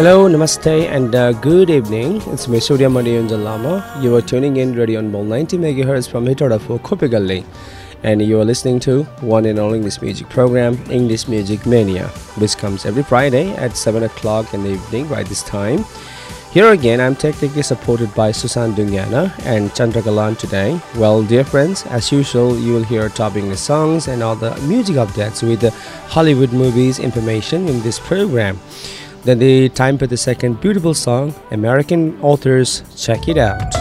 Hello, namaste, and uh, good evening. It's me, Suryamani Yonjan Lama. You are tuning in Radio Anmol 90 MHz from Hitodafo, Kopigalli. And you are listening to one and only English music program, English Music Mania, which comes every Friday at 7 o'clock in the evening, right this time. Here again, I'm technically supported by Susan Dungyana and Chandra Ghalan today. Well, dear friends, as usual, you will hear top English songs and all the music updates with the Hollywood movies information in this program. Then the time for the second beautiful song, American Authors. Check it out.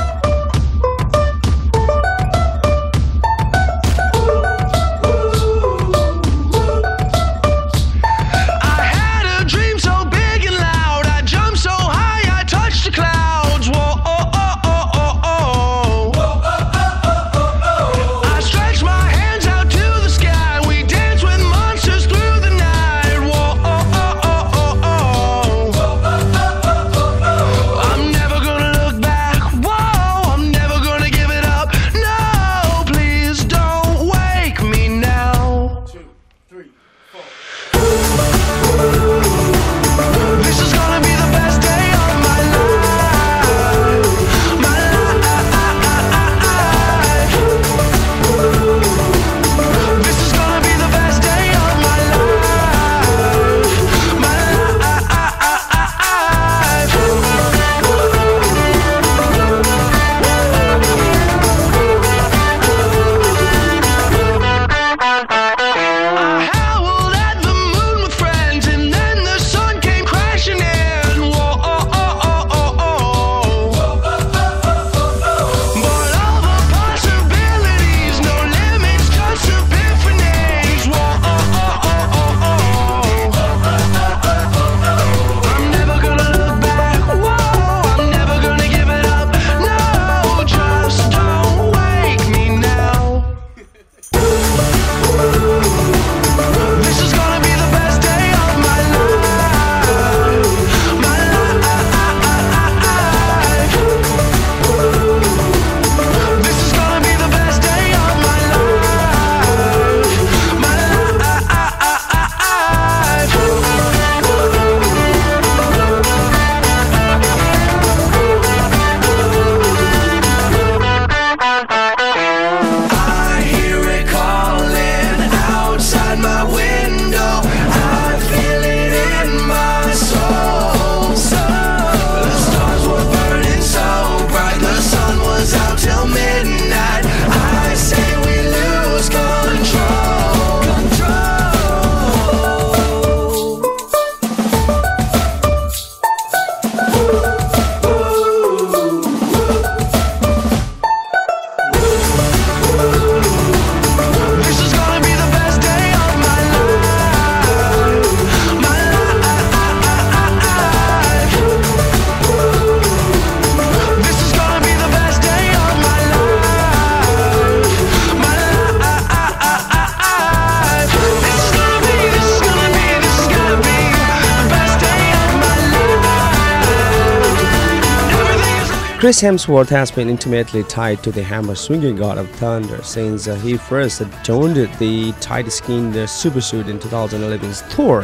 Chris Hemsworth has been intimately tied to the hammer swinging god of thunder since uh, he first donned the tight skinned uh, supersuit in 2011's Thor.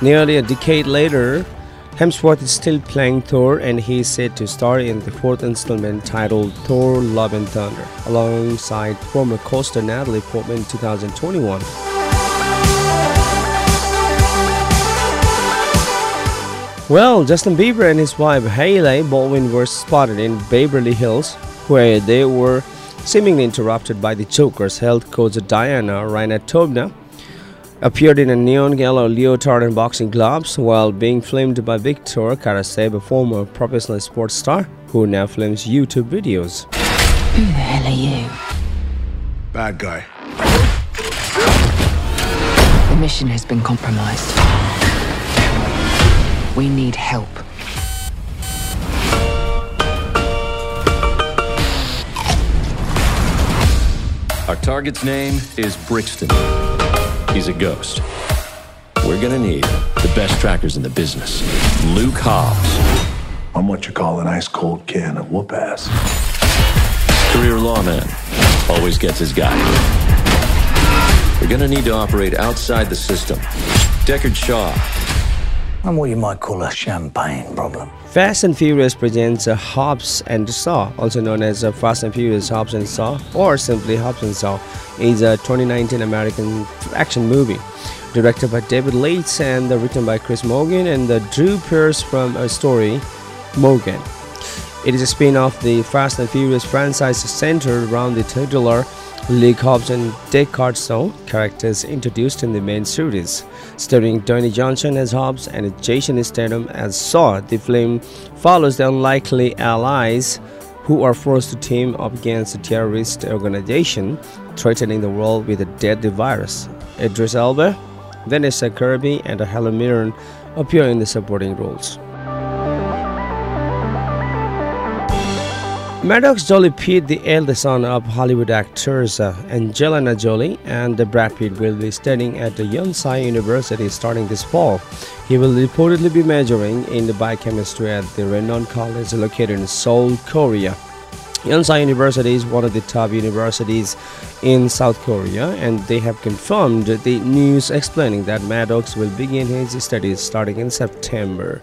Nearly a decade later, Hemsworth is still playing Thor and he is set to star in the fourth installment titled Thor Love and Thunder alongside former co-star Natalie Portman in 2021. Well, Justin Bieber and his wife Hailey Baldwin were spotted in Beverly Hills, where they were seemingly interrupted by the Joker's health coach Diana Rhinatobna. Appeared in a neon yellow leotard and boxing gloves while being filmed by Victor Karasev, a former professional sports star who now films YouTube videos. Who the hell are you? Bad guy. The mission has been compromised. We need help. Our target's name is Brixton. He's a ghost. We're gonna need the best trackers in the business. Luke Hobbs, I'm what you call an ice cold can of whoop ass. career lawman, always gets his guy. We're gonna need to operate outside the system. Deckard Shaw, I'm what you might call a champagne problem. Fast and Furious presents a Hobbs and Shaw, also known as a Fast and Furious Hobbs and Shaw, or simply Hobbs and Shaw, is a 2019 American action movie. Directed by David Leitch and written by Chris Morgan and Drew Pearce from a story, Morgan. It is a spin-off the Fast and Furious franchise centered around the titular Luke Hobbs and Deckard Shaw characters introduced in the main series. Starring Dwayne Johnson as Hobbs and Jason Statham as Shaw. the film follows the unlikely allies who are forced to team up against a terrorist organization threatening the world with a deadly virus. Idris Elba, Vanessa Kirby, and Helen Mirren appear in the supporting roles. Maddox Jolie Pitt, the eldest son of Hollywood actors uh, Angelina Jolie and Brad Pitt, will be studying at the Yonsei University starting this fall. He will reportedly be majoring in the biochemistry at the renowned college located in Seoul, Korea. Yonsei University is one of the top universities in South Korea, and they have confirmed the news explaining that Maddox will begin his studies starting in September.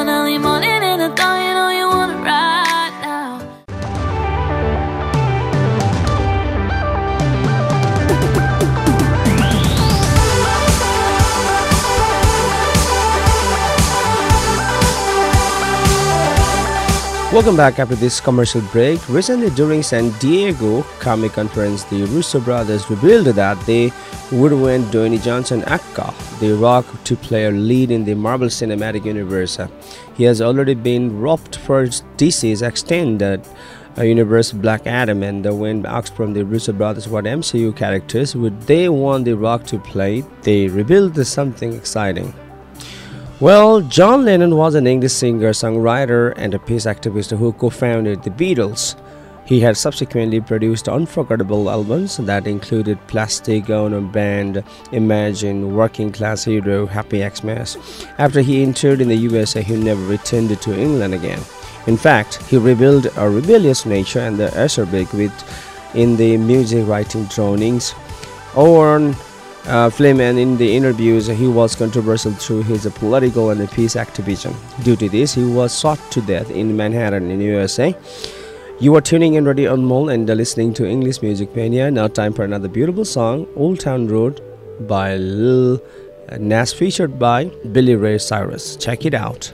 Welcome back after this commercial break. Recently, during San Diego Comic Conference, the Russo brothers revealed that they would win Dwayne Johnson Akka, the Rock, to play a lead in the Marvel Cinematic Universe. He has already been roped for DC's extended uh, universe Black Adam, and uh, when asked from the Russo brothers what MCU characters would they want the Rock to play, they revealed something exciting. Well, John Lennon was an English singer, songwriter, and a peace activist who co founded the Beatles. He had subsequently produced unforgettable albums that included Plastic Ono Band, Imagine, Working Class Hero, Happy Xmas. After he entered in the USA, he never returned to England again. In fact, he revealed a rebellious nature and the acerbic wit in the music writing drawings. Owen uh, Fleman in the interviews he was controversial through his political and peace activism. Due to this, he was shot to death in Manhattan, in USA. You are tuning in Radio Anmol and listening to English Music Mania. Now, time for another beautiful song, Old Town Road by Lil Nas, featured by Billy Ray Cyrus. Check it out.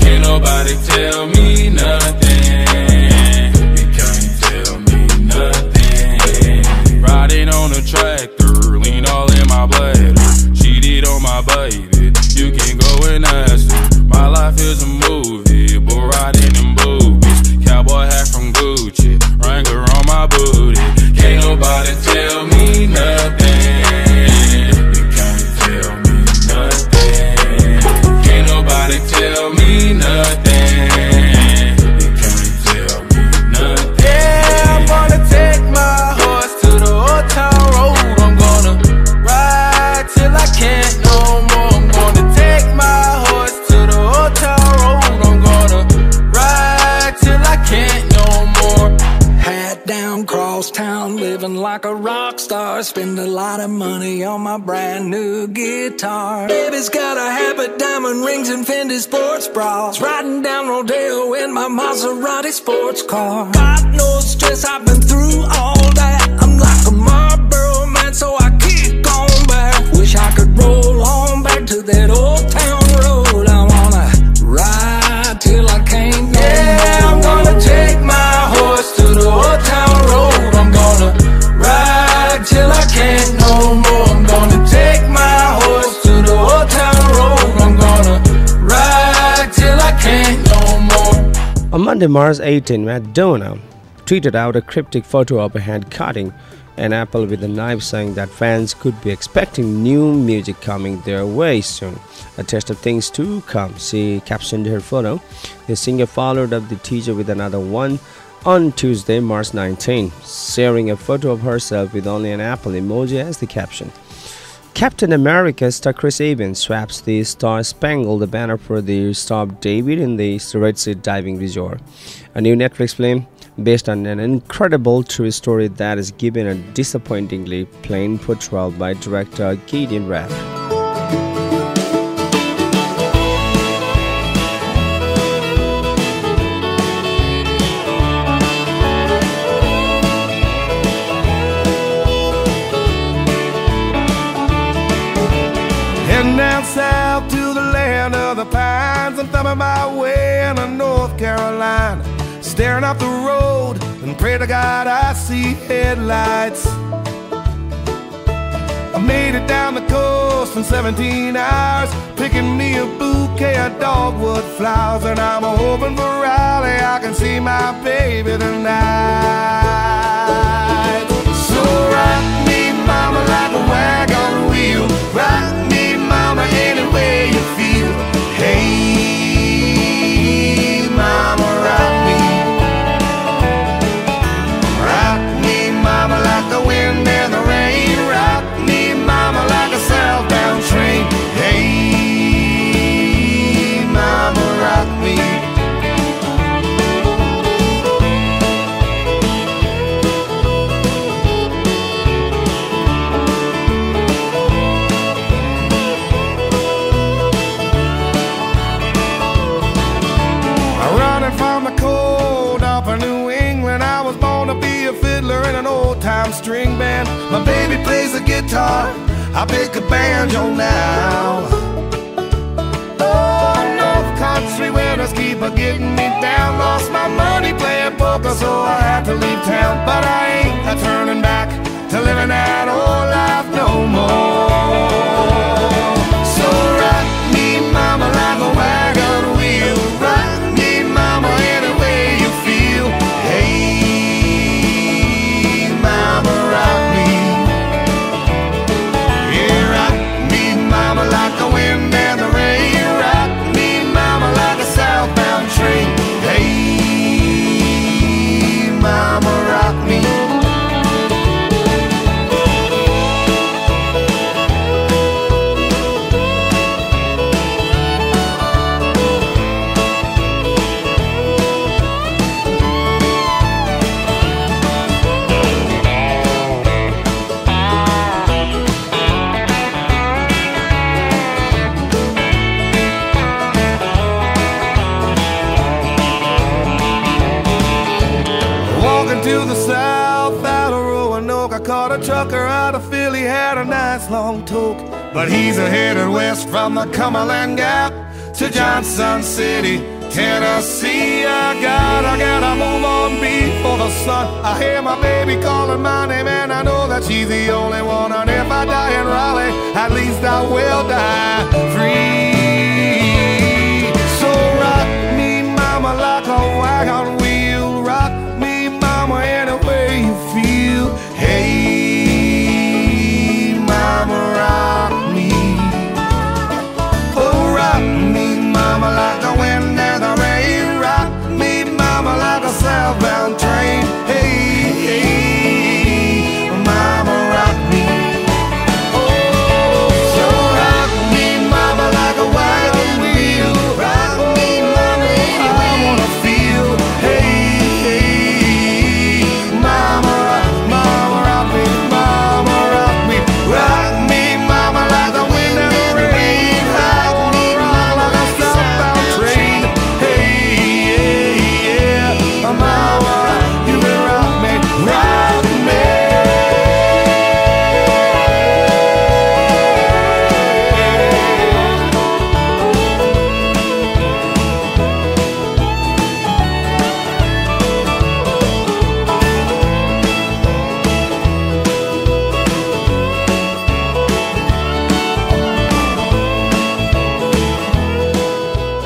Can't nobody tell me nothing. Can't tell me nothing. Riding on a tractor, lean all in my bladder. Cheated on my baby, you can go and ask her. My life is a with diamond rings and Fendi sports bras. Riding down Rodeo in my Maserati sports car. Got no stress, I've been through all that. I'm like a Marlboro man, so I keep going back. Wish I could roll on back to that old town road. I wanna ride till I can't no Yeah, I'm gonna take my horse to the old town road. I'm gonna ride till I can't. Monday, March 18, Madonna tweeted out a cryptic photo of a hand cutting an apple with a knife, saying that fans could be expecting new music coming their way soon. A test of things to come. She captioned her photo. The singer followed up the teaser with another one on Tuesday, March 19, sharing a photo of herself with only an apple emoji as the caption. Captain America star Chris Evans swaps the Star Spangled Banner for the Stop David in the Red Sea diving resort. A new Netflix film based on an incredible true story that is given a disappointingly plain portrayal by director Gideon Raff. I'm thumbing my way into North Carolina. Staring up the road and pray to God I see headlights. I made it down the coast in 17 hours, picking me a bouquet of dogwood flowers. And I'm hoping for Raleigh, I can see my baby tonight. So rock me, mama, like a wagon wheel. Rock me, mama, any way you mama, I pick a banjo now. Oh, North Country winters keep a getting me down. Lost my money playing poker, so I had to leave town. But I ain't a turning back to living that old Cumberland Gap to Johnson City, Tennessee. I gotta, gotta move on before the sun. I hear my baby calling my name, and I know that she's the only one. And if I die in Raleigh, at least I will die free.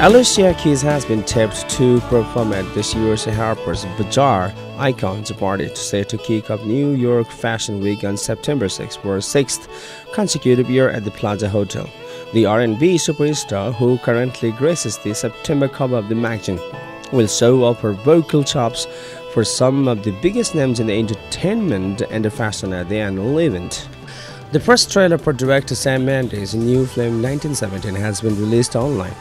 Alicia Keys has been tipped to perform at this year's Harper's Bazaar Icons Party set to kick off New York Fashion Week on September 6th for a sixth consecutive year at the Plaza Hotel. The R&B superstar, who currently graces the September cover of the magazine, will show off her vocal chops for some of the biggest names in the entertainment and the fashion at the annual event. The first trailer for director Sam Mendes' new film 1917 has been released online.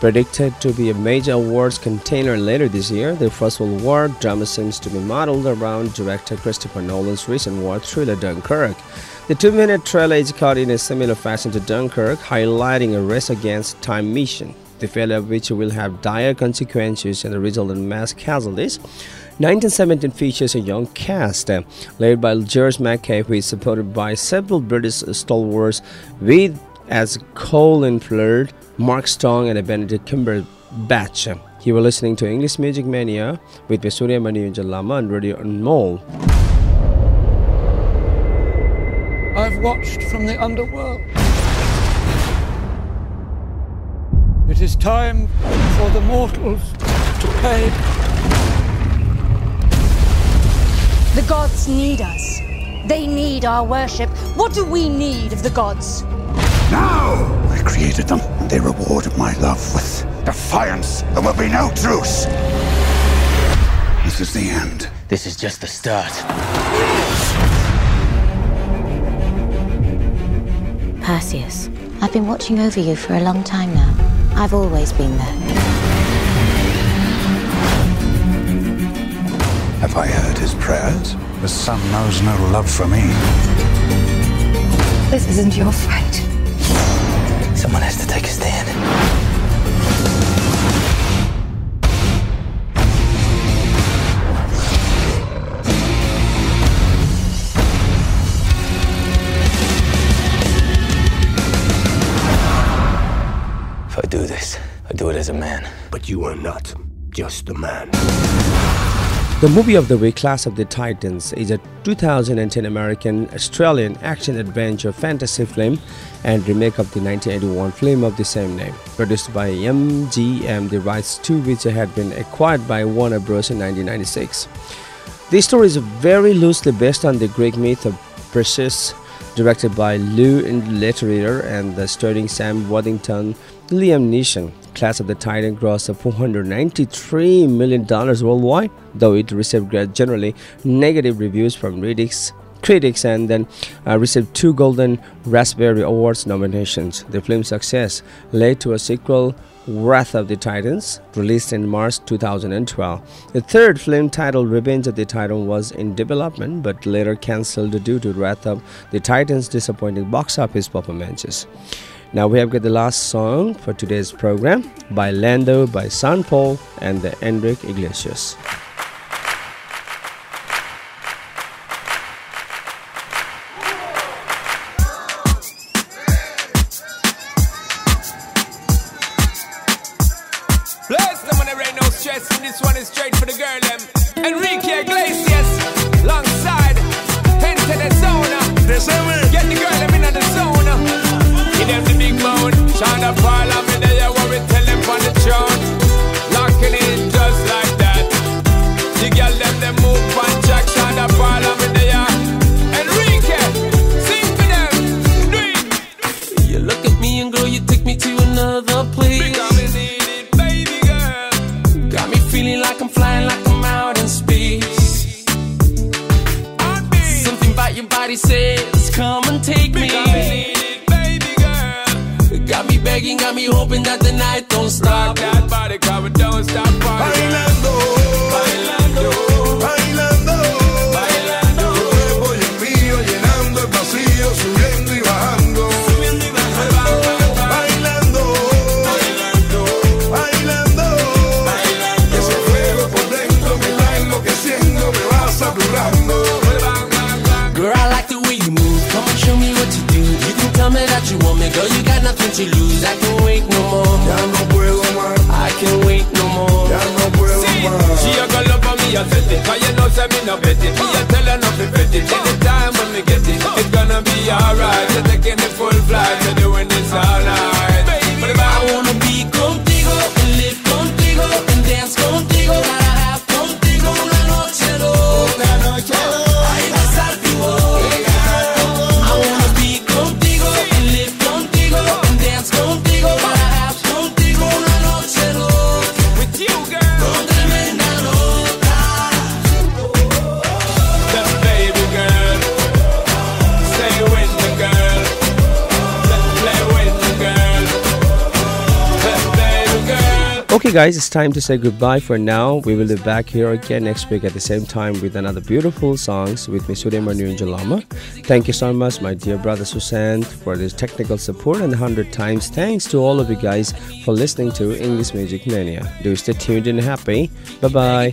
Predicted to be a major awards container later this year, the First World War drama seems to be modeled around director Christopher Nolan's recent war thriller Dunkirk. The two minute trailer is cut in a similar fashion to Dunkirk, highlighting a race against time mission, the failure of which will have dire consequences and result in mass casualties. 1917 features a young cast uh, led by George Mackay, who is supported by several British stalwarts, with as Colin Firth, Mark Strong, and Benedict Cumberbatch. You were listening to English Music Mania with me, Surya Mani Lama on Radio Anmol. I've watched from the underworld. It is time for the mortals to pay. The gods need us. They need our worship. What do we need of the gods? Now! I created them, and they rewarded my love with defiance. There will be no truce. This is the end. This is just the start. Perseus, I've been watching over you for a long time now. I've always been there. Have I heard his prayers? The sun knows no love for me. This isn't your fight. Someone has to take a stand. If I do this, I do it as a man. But you are not just a man. The movie of the week, Clash of the Titans, is a 2010 American Australian action adventure fantasy film and remake of the 1981 film of the same name, produced by MGM, the rights to which had been acquired by Warner Bros. in 1996. The story is very loosely based on the Greek myth of Perseus, directed by Lou Leterrier and the starring Sam Worthington, Liam Neeson. Clash of the Titan grossed $493 million worldwide, though it received generally negative reviews from critics critics and then uh, received two Golden Raspberry Awards nominations. The film's success led to a sequel, Wrath of the Titans, released in March 2012. The third film, titled Revenge of the Titan, was in development but later cancelled due to Wrath of the Titans' disappointing box office performances. Now we have got the last song for today's program Bailando by Sean Paul and the Enrique Iglesias. Girl, I like the way you move. Come and show me what you do. You can tell me that you want me, girl. You got nothing to lose. I can wait no more. Ya no puedo más, I can wait no more. ya no puedo más. She a for me, I set it. Cause you know, say me no bet it. Me a tell her not to bet it. Anytime when me get it, it's gonna be alright. You're taking the full flight, you're doing this all night. Okay, guys, it's time to say goodbye for now. We will be back here again next week at the same time with another beautiful songs with me, Surya Manu Jalama. Thank you so much, my dear brother Sushant, for this technical support, and 100 times thanks to all of you guys for listening to English Music Mania. Do stay tuned and happy. Bye bye.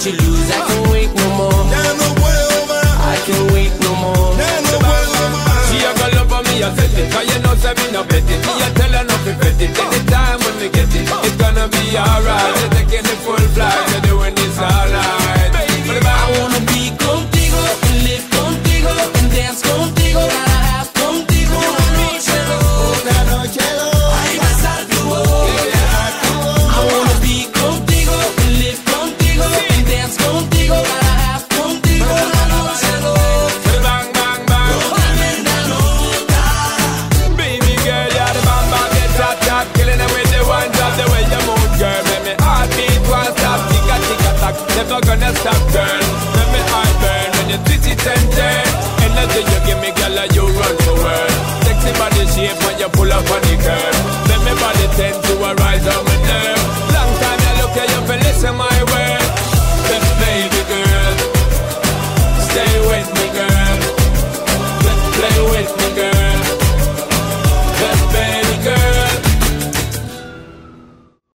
Got nothing to lose. I can't wait no more. I can't wait no more. She a go love for me, I set it Cause you know say me no bet it Me a tell her not to bet it Anytime when we get it It's gonna be alright We're taking the full flight